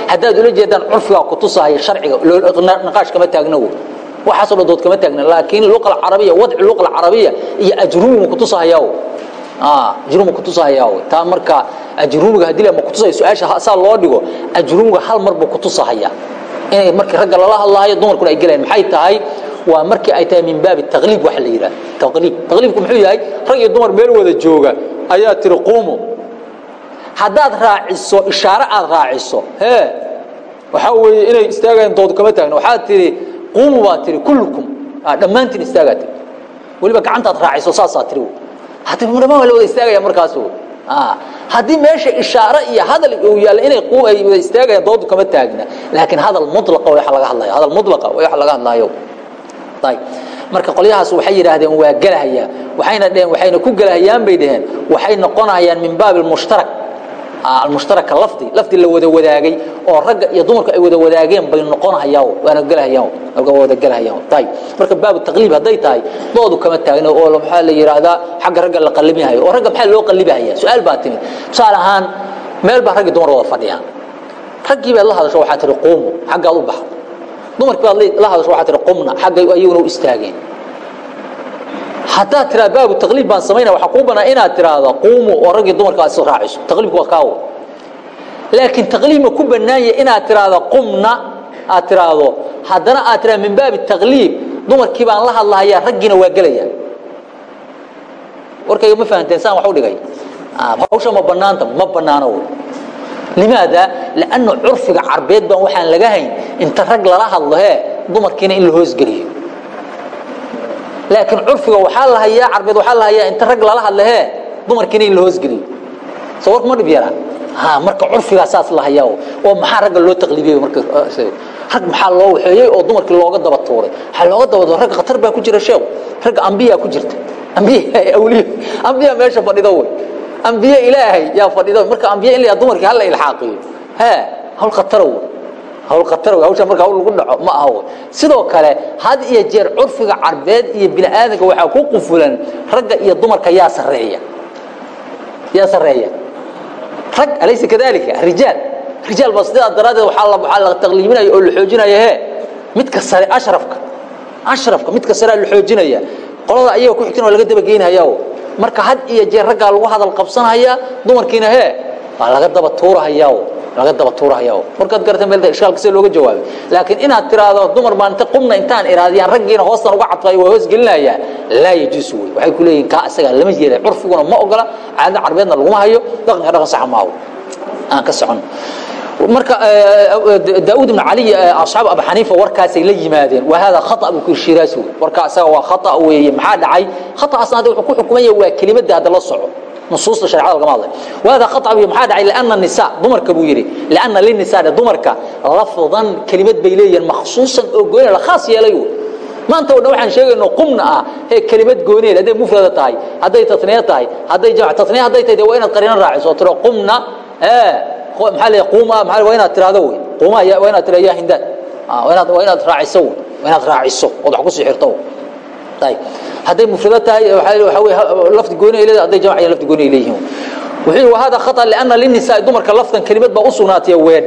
A: hadaad ula jeedaan curfiga ku tusay sharciga niqaash kama taagna waxaas oo dood kama taagna laakiin luqada carabiga wadci luqada carabiga iyo ajruum ku tusahayaa ah ajruum ku tusahayaa taa marka ajruumga haddii la ku tusay su'aasha saa loo dhigo ajruumga hal mar buu ku tusahayaa inay markii ragga lala hadlaayo dumarkuna ay galeen maxay tahay? Waa markii ay tahay min baab taqliib wax la yiraahdo taqliib taqliibku muxuu yahay rag iyo dumar meel wada jooga ayaa tiri quumu haddaad raaciso ishaare aada raaciso e waxaa weeye inay istaagayan dood kama taagno waxaad tihi qumu baad tihi kullukum. Ah, dhammaantiin istaagaad tii weliba gacantaad raaciso saasaa tiri hadi dhamaan waa la wada istaagaya markaas ah, haddii meesha ishaare iyo hadal uu yaalla inay ay wada istaagayaan doodu kama taagna. Laakiin hadal mulaqa waa laga hadlayo hadal mulaqa waa wax laga hadlaayo ayb marka qolyahaas waxay yidhaahdeen waa gelahayaa waxayna dheheen waxayna ku gelahayaanbay dheheen waxay noqonayaan min baabi mushtarak al-mushtarak lafdi lafdi la wada wadaagay oo ragga iyo dumarku ay wada wadaageen bay noqonayaan waana galahayaan alga wada galahayaan طيب marka baab taqliib haday tahay doodu kama taagna oo waxa la yiraahdaa xagga ragga la qalbiyahay oo ragga maxaa loo qalbiyay su'aal baa timi salahan meel ba ragga dumar wada fadhiyaan raggii baa la hadasho waxa tiri qoom xagga u baxo dumarkii baad la hadasho waxaa tiri qumna xagga ayaguna u istaageen haddaad tiraa baabu taqliib baan samaynaa waxaa kuu banaa inaad tiraahdo quumu oo raggii dumarka aad is raaciso. Taqliibku waa kaawo. Laakiin taqliib ma ku bannaanya inaad tiraahdo qumna aad tiraahdo. Haddana aad tiraahdo min baabi taqliib dumarkii baan la hadlahayaa raggiina waa gelaya warkayga ma fahanteen saan wax u dhigay. Hawsha ma bannaanta ma bannaano. Wey limaada? Lanna curfiga carbeed baan waxaan laga hayn. Inta rag lala hadlo hee dumarkiina in la hoosgeliyo laakiin curfiga waxaa la hayaa carbeed waxaa la hayaa inta rag lala hadlo hee dumarkiina in la hoosgeliyo soo warka ma dhib yaraa ha marka curfigaa saas la hayaa oo maxaa ragga loo taqliibiyey marka rag maxaa loo waxeeyey oo dumarkii looga daba tuuray? Waxaa looga daba tuuray ragga khatar baa ku jira sheekhu ragga ambiyaa ku jirta. Ambiya awliya. Ambiya meesha fadhido wey ambiye ilaahay yaa fadhido marka ambiye in la dumarkii hala ilxaaqiyo. He hawl khatara wey hawl khatar wey hawsha marka hawl lagu dhaco ma aha wey sidoo kale had iyo jeer curfiga carbeed iyo bini aadanka waxaa ku qufulan ragga iyo dumarka yaa sarreeya. Yaa sarreeya. Rag alaysa kadalika rijaal. Rijaal baa sidaa daraaddeed waxaa la taqliibinaya oo la xoojinaya he midka sare ashrafka. Ashrafka midka sare la xoojinaya. Qolada ayaga ku xigtana waa laga daba geynhayaa marka had iyo jeer raggaa lagu hadal qabsanhayaa dumarkiina hee? Waa laga daba tuurahayaa laga daba tuurahayaa markaad garata meel ishkaalka sida looga jawaabay. Laakiin inaad tiraahdo dumar baan inta qumna intaan iraadiyaan raggiina hoostan uga cadfay waa hoos gelinayaa laa yajuusu wey waxay ku leeyihiin kaa isagaa lama yeelay curfiguna ma ogola caadada carbeedna laguma hayo dhaqanka dhaqan saxa maaho aan ka socon. Marka daud ibn cali asxaab abu xaniifa warkaasay la yimaadeen. Wa hada khata buu ku shiraas wey warka asaga waa khata weeye maxaa dhacay? Khataasna hadda wuxuu ku xukumaya waa kelimadda hadda la soco nusuusta shareecada lagama hadlay wahada khata buu maxaa dhacay? Lianna nisaa dumarka buu yidhi. Lianna linisaa dumarka lafdan kelimad bay leeyihiin makhsuusan oo gooni la khaas yeelay maanta o dhan waxaan sheegayno qumna ah ee kelimad gooneed hadday mufrada tahay hadday tatniya tahay hadday jamc tatniya hadday tahay de waa inaad qarina raaciso tiro qumna ee maxaa leeyahay quuma maxaa waa inaad tiraahdo wey quuma waa inaad tiraahdo yaa hindaad inaad waa inaad raaciso wey waa inaad raaciso ood wax ku sii xirto ayib hadday mufrado tahay waxaa wey lafdi gooni ay leedahay hadday jamc iyo lafdi gooni ay leeyihiin wuxuu yidhi wahada khata lianna linisaa dumarka lafdan kelimad baa u sugnaataya weed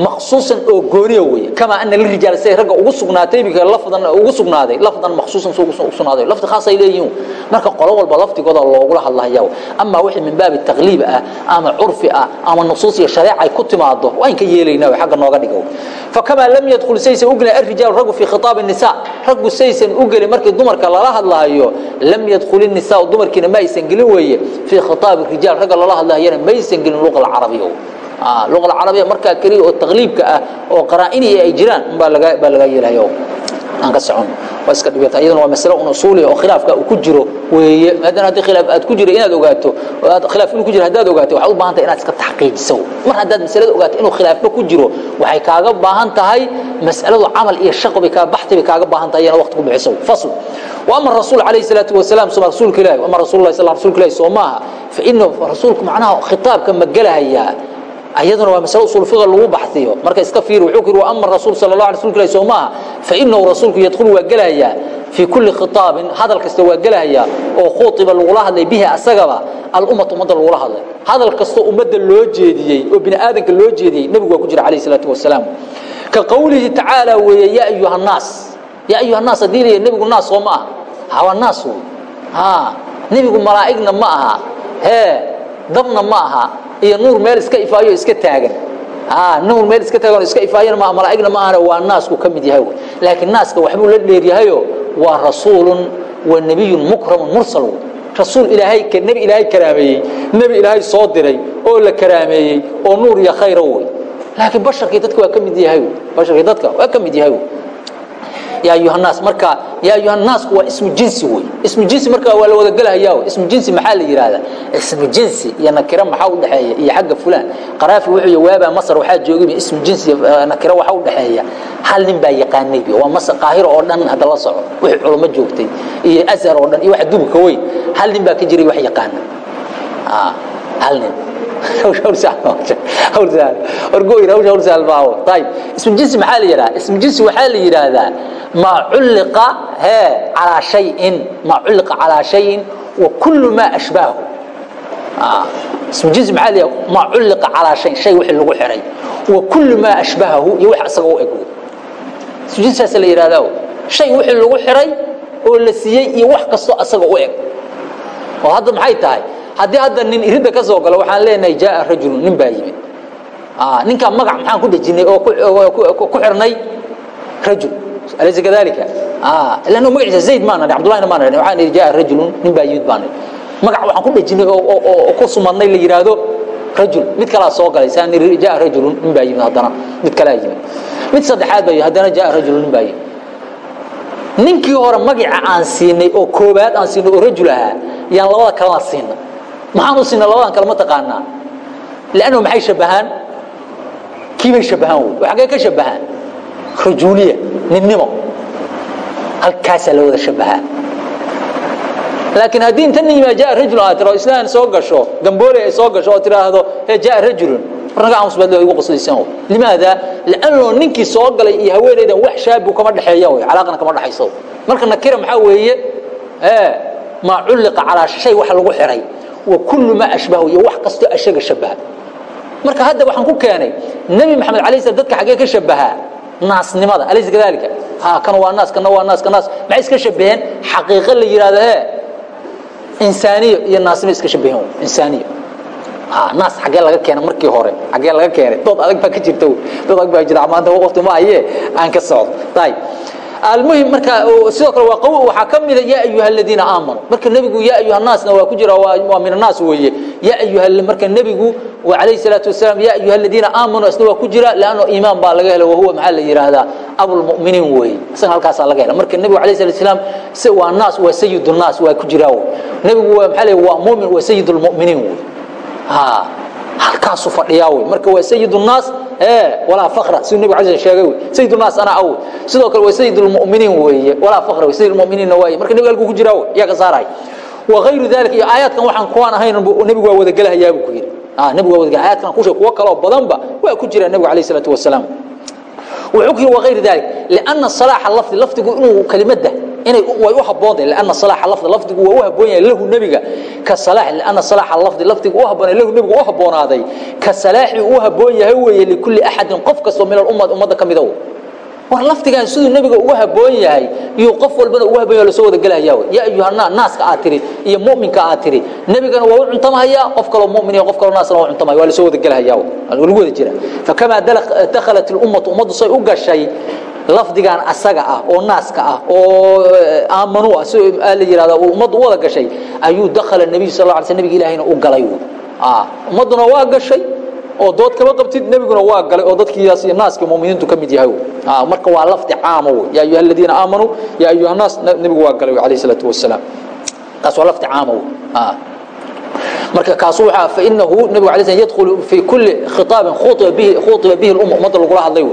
A: مخصوصا oo gooniya weeye kama ana lirijaal say ragga ugu sugnaatay bika lafdan ugu sugnaaday lafdan makhsuusan soo ugu sugnaaday lafdi khaas ay leeyihiin marka qolo walba laftigooda loogula hadlayaa ama wixii min baab taqliib ah ama curfi ah ama nusuus iyo shariica ay ku timaado waa in ka yeelaynaa xagga nooga dhigo fakama lam yadkhul saysan ugla الرجال raggu fi khitaab النساء raggu saysan u gelin markii dumarka lala hadlahayo lam yadkhuli nisaa dumarkiina ma gelin weeye. Fii khitaabi rijaal ragga lala hadlahayana ma gelin luqa alcarabiya. Ah, luqa alcarabiya markaa keliya oo taqliibka ah oo qaraa'inihi ay jiraan unbaa laga baa laga yeelaya aan ka socon waa iska dhibata iyaduna waa masalo un usuuliya oo khilaafka uu ku jiro weeye haddana haddii khilaaf aad ku jira inaad ogaato aad khilaaf inuu ku jiro haddaad ogaato waxaad u baahan tahay inaad iska taxqiijiso mar haddaad masalada ogaato inuu khilaafba ku jiro waxay kaaga baahan tahay mas'aladu camal iyo shaqo bay kaa baxti bay kaaga baahan tahay inaad waqti ku bixiso fasl وأما الرسول عليه الصلاة والسلام سما رسول الله وأما رسول الله صلى الله عليه وسلم رسول الله سوماها فإنه رسولك معناه خطاب كما قالها إياها ayaduna waa masalo usul fiqh lagu baxsiyo marka iska fiir wuxuu ku yiri amma rasuul sallallahu alayhi wasallam sooma fa innahu rasuulku yadkhulu wa galaya fi kulli khitab hadal kasta waa galaya oo khutiba lagu hadlay bihi asagaba al ummatu umada lagu hadlay. Hadal kasta umada loo jeediyay oo bini aadanka loo jeediyay nabigu waa ku jira alayhi salatu wasalaam ka qawlihi ta'ala wa ya ayyuhan nas ya ayyuhan nas diiliya nabigu nas sooma hawa nas ha nabigu malaa'igna ma aha. He dabna ma aha iyo nuur meel iska ifaayo iska taagan. Ah nuur meel iska taagan iska ifaayana ma malaa'igna ma ahana waa naasku ka mid yahay. Laakiin naaska waxbuu la dheer yahayo waa rasuulun wa nabiyyun mukramun mursal. Rasuul ilaahay ka nabi ilaahay karaameeyey nabi ilaahay soo diray oo la karaameeyey oo nuur iyo khayr way laakiin basharkii dadka waa ka mid yahay. Basharkii dadka waa ka mid yahay yuhanaas marka yaa yuhanaasku waa ismu jinsi wey. Ismu jinsi marka waa la wadagelhayaa ismu jinsi maxaa la yidhaahdaa ismu jinsi iyo nakira maxaa u dhexeeya? Iyo xagga fulaan. Qaraafi wuxuu y waabaa masar waxaa joogiba ismu jinsi iyo nakira waxaa u dhexeeya. Hal nin baa yaqaanay waa masar qaahiro oo dhan hadda la soco. Wixii culummo joogtay. Iyo azhar oo dhan iyo wax duubka weyn. Hal nin baa ka jiray wax yaqaana ah hal nin هول سهل هول سهل ارجوي هول هول سهل باو طيب اسم جنس محل يرى اسم جنس محل يرى هذا ما علق ها على شيء ما علق على شيء وكل ما أشباهه آه. اسم جنس محل ما علق على شيء شيء وحي لغو حري وكل ما أشبهه يوحى أسقو إقو اسم جنس هذا اللي يرى هذا شيء وحي لغو حري haddii hadda nin iridda ka soo galo waxaan leenahay jaaa rajulu nin baa yimid. Ninkaa magac maxaan ku dejinay oo ku xirnay rajul. Alaysa kadalika lanno magaciisa zayd maana abdullahina maana waxaan idhi jaaa rajulun nin baa yimid baan magac waxaan ku dejinay oo ku sumadnay la yidhaahdo rajul. Mid kalaa soo galay saan idhi jaaa rajulun nin baa yimid haddana. Mid kalaa yimid. Mid saddexaad baa yimid haddana jaaa rajulun nin baa yimid. Ninkii hore magaca aan siinay oo koobaad aan siinay oo rajul ahaa yaan labada kalena siinay maxaan u siinay labadan kale ma taqaanaa lanno maxay shabbahaan kiibay shabbahaan wey oo xaggee ka shabbahaan rajuuliya ninnimo. Halkaasaa la wada shabbahaa laakiin haddii inta nin yimaa jaa rajul aad tiro islaan soo gasho gamboole ay soo gasho oo tidhaahdo he jaa rajulun. Marnaga aamus baad igu qoslaysan wey limaada lanno ninkii soo galay iyo haweenaydan wax shaabu kama dhexeeya wey calaaqana kama dhexayso marka nakira maxaa weeye maa culliqa calaa shay wax lagu xiray wa kullu maa ashbahu iyo wax kastoo ashaga shabaha marka hadda waxaan ku keenay nebi maxamed alay slam dadka xaggee ka shabahaa naasnimada alaysa kadalika ha kan waa naas kana waa naas ka naas. Maxay iska shabaheen xaqiiqo la yidhahdo he insaaniyo iyo naasnimo iska shabaheen insaaniyo. Naas xaggee laga keenay markii hore xaggee laga keenay. Dood adag baa ka jirta dood adag baa jira maanta waqti ma aye aan ka socdo. Ayib almuhim marka sidoo kale waa qaw waxaa ka mida yaa ayuha aladiina aamanuu marka nebigu yaa ayuha naasna waa ku jira waa min annaas weeye. Yaa ayuha marka nebigu calayhi salaatu wasalaam yaa ayuha aladiina aamanuu isna waa ku jira leanno iimaan baa laga hela wahuwa maxaa la yidhaahdaa abulmu'miniin weeye. Isaga halkaasaa laga hela. Marka nebigu alayhi salatu wasalaam waa naas waa sayid nnaas waa ku jiraa nebigu waa maxaa la waa mu'min waa sayid lmu'miniin wey ha halkaasuu fadhiyaa wey. Marka waa sayid nnaas walaa fakra siduu nebig ala sheegay wey. Sayid nnaas ana aw sidoo kale waa sayid lmu'miniin weeye. Walaa fakra sayid lmu'miniinna waaye. Marka nebiga halkuu ku jiraa wey yaa ka saaraya wagayru dalika iyo aayaadkan waxaan kuwaan ahayn nebigu waa wadagelahayaa buu ku yidhi. Nebigu waa wadagel aayaadkan kushe kuwo kaloo badanba waa ku jira nebigu alayh isalaatu wasalaam wuxuu ku yidhi wagayru dalik lianna salaaxa lafdi lafdigu inuu kelimadda inay way u habboontahay lianna salaaxa lafdi lafdigu waa u habboon yahay lahu nebiga ka salaax lianna salaaxa lafdi lafdigu u habboonay lahu nebigu u habboonaaday ka salaaxi u habboon yahay weeye likulli axadin qof kastoo min alummad ummadda ka mida war lafdigan siduu nebiga uga habboon yahay iyo qof walbana uga habboon yahay la soo wada gelahaya yaa ayuhanaa naaska aad tiri iyo mu'minka aad tiri. Nebigana waa u cuntamahayaa qof kaloo mu'min iyo qof kaloo naasna waa cuntamaya waa la soo wada gelahaya lagu wada jira. Fakamaa dakhalat ilummatu ummaddu say u gashay lafdigan asaga ah oo naaska ah oo aamanu ah si la yihahda ummaddu wada gashay ayuu dakhala nebiyu sal la alay sl nebiga ilahayna u galay. Ummadduna waa gashay oo dood kama qabtid nebiguna waa galay oo dadkiiyaas iyo naaska muminiintu ka mid yahay. Marka waa lafdi caama wey yaa ayuha aladiina aamanuu yaa ayuha naas nebigu waa galay alayh salaatu wasalaam kaas waa lafdi caama wey marka kaasu waxa fainahu nebigu alay slam yadkhulu fi kulli khitaabin khuiba bihi lumma ummadda lagula hadlay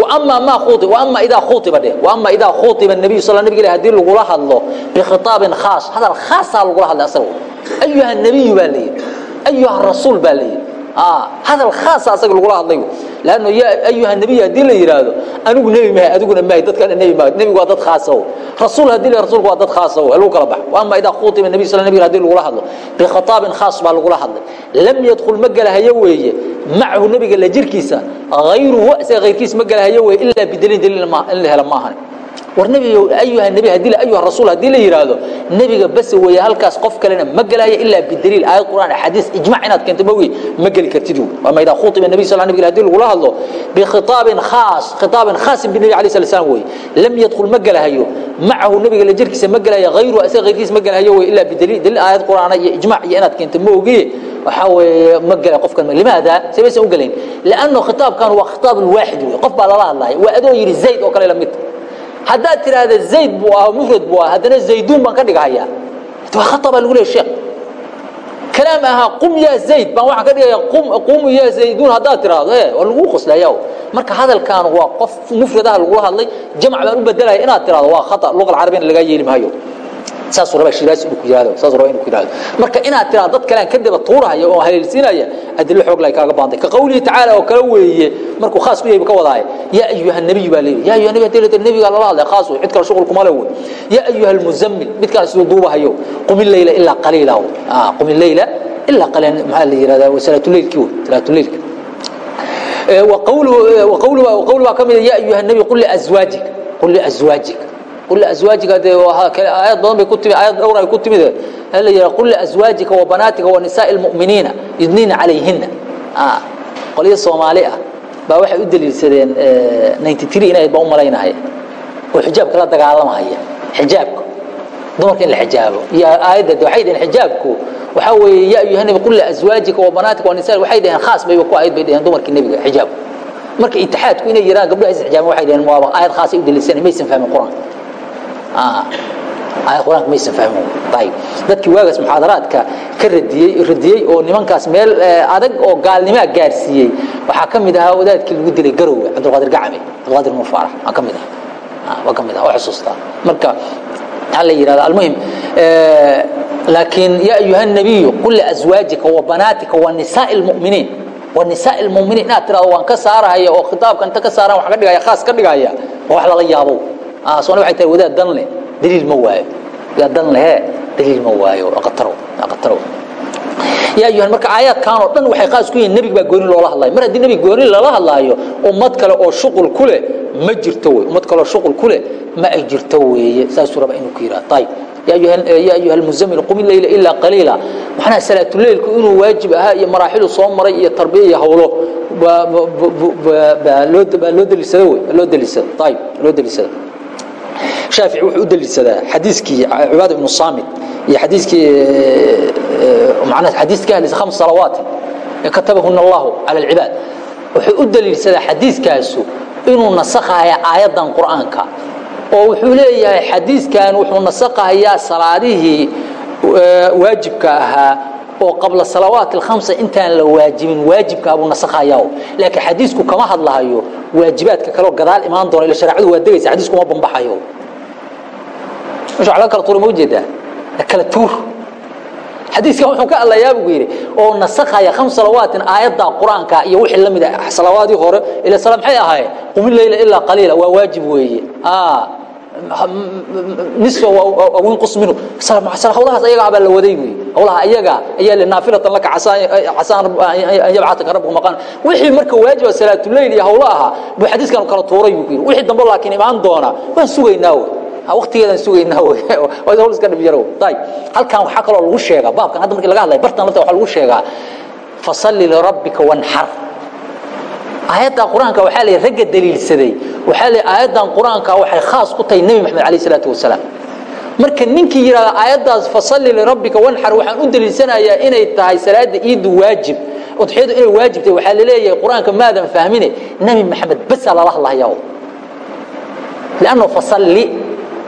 A: waama ma waama idaa khuiba dheh waama idaa khuiba nabiyu sal nabig ilahi haddii lagula hadlo bikhitaabin khaas hadal khaasaa lagula hadlay asaga ayuha nebiyu baa layidhi ayuha rasuul baa layidhi hadal khaasa asaga lagula hadlay lanno yaa ayuha nebiy haddii la yidhaahdo anigu nebi mahay adiguna mahay dadkana nebi mahay nebigu waa dad khaasa rasuul haddii la rasuulku waa dad khaasa lagu kala bax ama idaa khuutiba nabi sal nabig haddii lagula hadlo bikhitaabin khaas baa lagula hadlay lam yadkhul ma gelahayo weeye macahu nebiga la jirkiisa hayruhu isaga hayrkiisa ma gelahayo weeye ilaa bidaliin daliil in la helo ma ahan war nebiga ayuha nebi haddii ayuha rasuul haddii la yidhaahdo nebiga bas weeye halkaas qof kalena ma gelaya ilaa bidaliil. Aayad qur'aan axaadiis ijmac inaad keento ma wey ma geli kartid ama idaa khuutiba nabi sal nabig haddii lagula hadlo bikhitaabin khaas khitaabin khaasin binabi alayh sala slam wey lam yadkhul ma gelahayo macahu nebiga la jirkiisa ma gelaya hayruhu isaga hayrkiisa ma gelahayo wey ilaa bidaliil. Daliil aayad qur'aana iyo ijmac iyo inaad keento ma ogiye waxaa weeye ma gela qofkan limaada? Sabaysan u gelayn lianno khitaabkan waa khitaab waaxid wey qof baa lala hadlaya waa adoo yidhi zayd oo kale la mid haddaad tiraahda zayd buu ah mufrad buu ah haddana zayduun baan ka dhigahaya waa khata baa lagu leeya sheekh kalaam ahaa qum yaa zayd baan waxaan ka dhigaya qum yaa zayduun haddaad tiraahdo e waa lagu qoslaya marka hadalkan waa qof mufradaha lagula hadlay jamc baan u bedelaya inaad tirahdo waa khata luqa alcarabiyana lagaa yeeli maayo saasuu rabaa shiraasi inuu ku yihahdo saasuu rabaa inuu ku yihahdo marka inaad tiraahdo dad kalean ka daba tuurahaya oo haleelsiinaya adilo xoog lay kaaga baantay ka qawlihi tacaala oo kale weeye markuu khaas ku yahay ka wadaaya yaa ayuha nabiy baa leeyahy yaa ayuha nabiy hadii la tiri nabiga lala hadlay khaas wey cid kale shuqul kuma le wey yaa ayuha almuzammil midkaan siduu duubahayo qumi leyla ilaa qaliila qumi leyla ilaa qaliila maxaa la yihahdaa salaatuleylki wey salaatuleylki وqwl baa ka mida ya ayuha النبي qل لأزواaجiك qل لأزواaجiك qل لأزواaجiga de aayad badan bay ku timi aayad dhowr ay ku timid la yidhaha qل لأزواaجiكa وبناaتiكa ونساء المؤمiنiiنa يدنيna عalayهiنa qolyo soomaali ah baa waxay u daliilsadeen ninety three inay baa u malaynahaya oo xijaabka la dagaalamahaya xijaabka dumarka in la xijaabo iyo aayadda waxay dhaheen xijaabku waxaa weeye yaa ayuha nabi qul liazwaajika wa banaatika wa nisaa waxay dhaheen khaas bayba ku aayad bay dhaheen dumarkii nebiga xijaabku marka itixaadku inay yiraan gabdhaha is xijaaban waxay dhaheen waaba aayad khaas ay u daliilsanay maysan fahmin qur-aanka aayad qur'aanka maysan fahmin. Ayib dadkii waagaas muxaadaraadka ka radiyey radiyey oo nimankaas meel adag oo gaalnimaa gaarsiiyey. Waxaa ka mid ahaa wadaadkii lagu dilay garowe cabdulqaadir gacame. Cabdulqaadir nuur faarax waa ka mid ah. Waa ka mid ah oo xusuustaa marka maxaa la yidhahda almuhim laakiin yaa ayuha nabiyu qul liazwaajika wa banaatika wa nisaa'i lmu'miniin wa nisaa'i lmu'miniin inaad tirahdo waan ka saarahaya oo khitaabka inta ka saaraan wax ka dhigaya khaas ka dhigaya waa wax lala yaabo soona waxay tahay wadaad dan leh daliil ma waayo wadaad dan lehe daliil ma waayo aqatarow aqatarow yaa ayuhan marka aayaadkan oo dhan waxay qaas ku yihiin nebiga baa gooni loola hadlayo mar haddii nebiga gooni loola hadlaayo ummad kale oo shuqul ku leh ma jirto wey ummad kale oo shuqul ku leh ma ay jirto weeye saasuu raba inuu ku yidhaha ayib يا أيها المزمل قم الليل إلا قليلا معناها صلاة الليل إنه واجب أها يا مراحل صوم مري يا تربية هوله لود السدوي لود السد طيب shaafici wuxuu u deliishadaa xadiiskii cibaada ibnu saamid iyo xadiiskii macnaha xadiiska ahlis khams salawaatin ee katabahuna allahu cala alcibaad. Wuxuu u deliishadaa xadiiskaasu inuu nasakhayo aayaddan qur'aanka oo wuxuu leeyahay xadiiskan wuxuu nasakhayaa salaadihii waajibka ahaa oo qabla salawaat اkhamsa intaan la waajibin waajibkaabuu nasakhaya laakiin xadiisku kama hadlahayo waajibaadka kaleo gadaal imaan doona ila hareecadu waa degaysa xadiisku ma bambaxayo wax laga kala tuura ma u jeedaa kala tuur. Xadiiskan wuxuu ka hadlayaa buu yidhi oo nasakaya khams salawaatin aayadda qur'aanka iyo wixii la mid ah salawaadii hore ila sala maxay ahaayeen? Qumi leyla ilaa qaliila. Waa waajib weeye. Nisfa awin qus minhu. Hawlahaas ayaga baa la waday wey hawlaha ayaga ayaa le naafilatan laka casaan an yabcataka rabbuka maqaan. Wixii marka waajiba salaatuleyl iyo hawlo ahaa buu xadiiskan kala tuuray buu yidhi. Wixii dambe laakiin imaan doona waan sugaynaa wey waqtigeedan sugaynaa wey waa hawl iska dhib yarow ayib halkan waxaa kaloo lagu sheegaa baabkan hadda markii laga hadlaya bartan lafta waxaa lagu sheegaa fasalli lirabbika wanxar aayadda qur'aanka waxaa la ragga daliilsaday. Waxaa la aayaddan qur'aanka waxay khaas ku tahay nebi maxamed calayh salaatu wasalaam. Marka ninkii yidhahda aayaddaas fasalli lirabbika wanxar waxaan u daliilsanayaa inay tahay salaada iidu waajib udxiyadu inay waajib tahay. Waxaa la leeyahay qur'aanka maadan fahmine nebi maxamed basaa lala hadlahayaa liannahu fasalli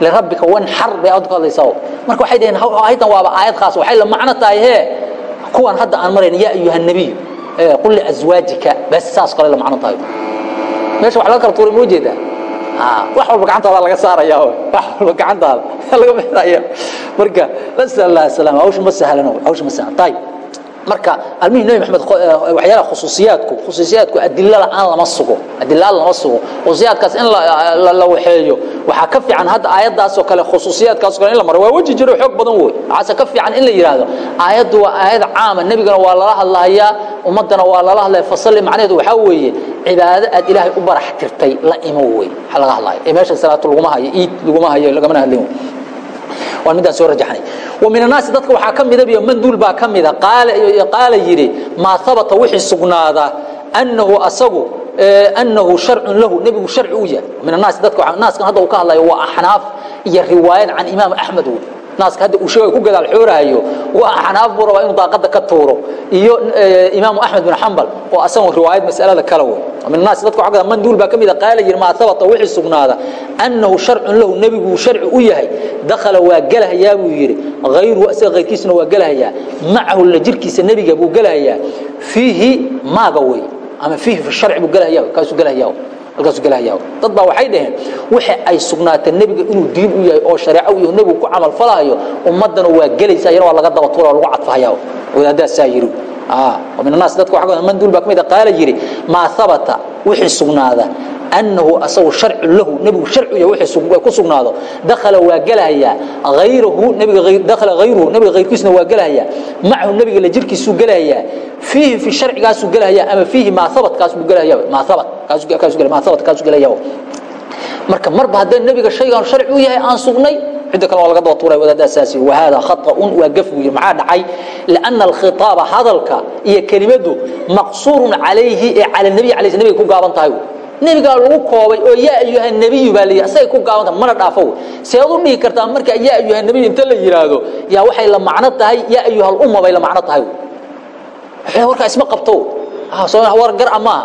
A: lirabbika wanxar bay aad ku hadlaysaa marka waxay dhaheen aayaddan waaba aayad khaas waxay la macno tahay hee kuwan hadda aan marayn yaa ayuha nabiy قل لأزواجك بس ساس قال لما عنطاي ماشي wax laga kala tuuray ma jeeda ah wax walba gacantaada laga saaraya wax walba gacantaada laga bixinaya marka sallallahu salaam awsh ma sahlano awsh ma sahlan tayib marka almihi nabi maxamed waxyaalaha khusuusiyaadku khusuusiyaadku adilada aan lama sugo. Adilada lama sugo. Khusuusiyaadkaas in la waxeeyo waxaa ka fiican hadda aayaddaas oo kale khusuusiyaadkaas oo kale in la maro. Waa weji jiro xoog badan wey waxaase ka fiican in la yidhaahdo aayaddu waa aayad caama nebigana waa lala hadlahayaa ummaddana waa lala hadlaya. Fasalli macnaheedu waxaa weeye cibaado aad ilaahay u barax tirtay la imo wey waxa laga hadlaya ee meesha salaatu laguma hayo iid laguma hayo lagamana hadlin waan midaan soo rajaxnay ومن الناس dadka waxa kamida biyo manduul baa kamida qaala qaala yiri ma thabata wixii sugnaada annahu asagu annahu shar'un lahu nabigu sharci u yahay من الناس dadka waxa naas kan hadda uu ka hadlayo waa ahnaaf iyo riwaayad can imaam ahmad naaska hadda uu sheegay ku gadaal xoorahayo waa xanaaf buu rabaa inuu daaqada ka tuuro. Iyo eh, imaam ahmed bin hanbal oo asan riwaayad mas'alada kala way min naas dadku xaqada man duul ba ka mid ah. Qaala yir ma sabata wixii sugnaada annahu shar'un lahu nabigu shar'i u yahay. Dakhala waa galahaya buu yiri ghayru asa ghayrkiisna waa galahaya ma'ahu la jirkiisa nabiga buu galahaya fihi maaga way ama fihi fi shar'i buu galahaya kaasu galahaya halkaasuu galahayaa dad baa waxay dhaheen wixii ay sugnaatay nabiga inuu diin u yahay oo shareeco iyo nabigu ku camal falayo ummadana waa gelaysaa iyana waa laga daba tuura lagu cadfahayaa wadaadaasaa yiri ومن الناس dadka waxa man dul baa kamida qaala yiri ma thabata wixii sugnaada annahu asaw sharcu lahu nabigu sharcu iyo wixii ku sugnaado dakhala waa galaya ghayruhu nabiga dakhala ghayruhu nabiga ghayrkiisna waa galaya macahu nabiga la jirkiisu galaya fihi fi sharcigaasu galaya ama fihi ma thabat kaas buu galaya ma thabat kaas kaas galaya ma thabat kaas galaya marka marba haddii nabiga shaygan sharci u yahay aan sugnay cidda kale laga daba tuuraya wadaadda asaasi wahada khata'un waa gaf yidhi maxaa dhacay lianna alkhitaaba hadalka iyo kelimadu maqsuurun calayhi ee cala nabiy alay nabiga ku gaaban tahay nebigaa lagu koobay oo yaa ayuha nebiyu baa layidhi asagay ku gaaban tahay mana dhaafo. Seed u dhihi kartaa marka yaa ayuha nebiy inta la yidhaahdo yaa waxay la macno tahay yaa ayuha alumma bay la macno tahay. Warkaa isma qabto. War gar maaha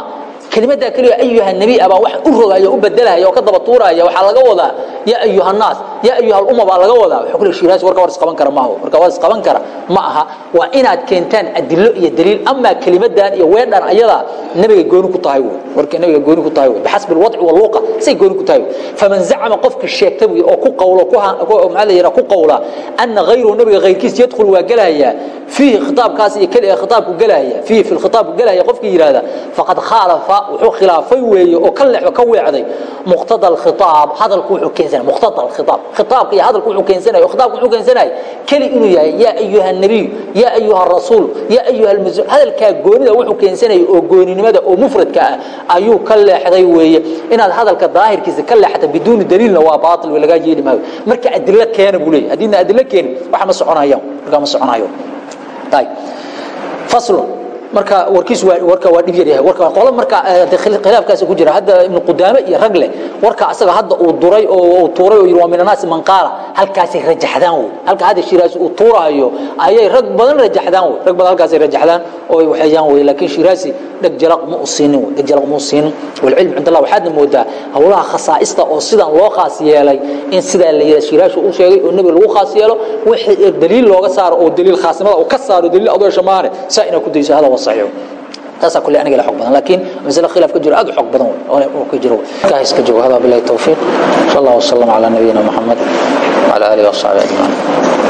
A: kelimadaa keliya ayuha nebi abaa wax u rogaya u bedelaya oo ka daba tuuraya waxaa laga wadaa yaa ayuha naas yaa ayuha alumma baa laga wadaa. Wuxuu kule shiraas warka war isqaban kara maaha warka war isqaban kara ma aha. Waa inaad keentaan adilo iyo daliil amaa kelimadan iyo weedhan ayada nabiga gooni ku tahay wey warka nabiga gooni ku tahay wey bixasbi alwadci waluuqa say gooni ku tahay faman zacama qofka sheegta wey oo ku qawlo ku maxaa la yidhaha ku qawla ana hayruhu nabiga hayrkiis yadkhul waa gelaya fiihi khitaabkaas iyo keliya khitaabku gelaya fiihi fi lkhitaabku gelaya qofkii yidhaahda faqad khaalafa marka wuxuu khilaafay weeye oo ka leexo ka weecday muqtada alkhitaab hadalku wuxuu keensanaya muqtada alkhitaab khitaabka iyo hadalku wuxuu keensanayo oo khitaabku wuxuu keensanaya keli inuu yahay yaa ayuha nabiyu yaa ayuha rasuul yaa ayuha almusul hadalkaa goonida wuxuu keensanaya oo gooninimada oo mufradka ah ayuu ka leexday weeye. Inaad hadalka daahirkiisa ka leexata biduuni daliilna waa baatil wey lagaa yeeli maayo. Marka adilo keena buu leeyahy haddiidna adilo keenin wax ma soconayaan markaa ma soconayo ayb faslun marka warkiis warka waa dhib yar yahay. Warka qolo marka khilaafkaas ku jira hadda ibn qudaame iyo rag leh warka asaga hadda uu duray oo uu tuuray oo yiri waa min naas man qaala. Halkaasay rajaxdaan wey halka hadda shiraas uu tuurayo ayay rag badan rajaxdaan wey rag badan halkaasay rajaxdaan oo ay waxayaan wey laakiin shiraasi dhag jalaq ma usiinin dhag jalaq ma usiinin walcilm cinda allah waxaadna moodaa howlaha khasaa'ista oo sidan loo khaas yeelay in sidaa la yidhaha shiraashu uu sheegay oo nebiga lagu khaas yeelo wixii daliil looga saaro oo daliil khaasnimada uu ka saaro daliil adoosha maane saa inaa ku dayso hada صحيح تاسع كل أنا حق بدن لكن مسألة خلاف كجور أدو حق بدن وكجرو كاهس كجرو هذا بالله التوفيق صلى الله وسلم على نبينا محمد وعلى آله وصحبه أجمعين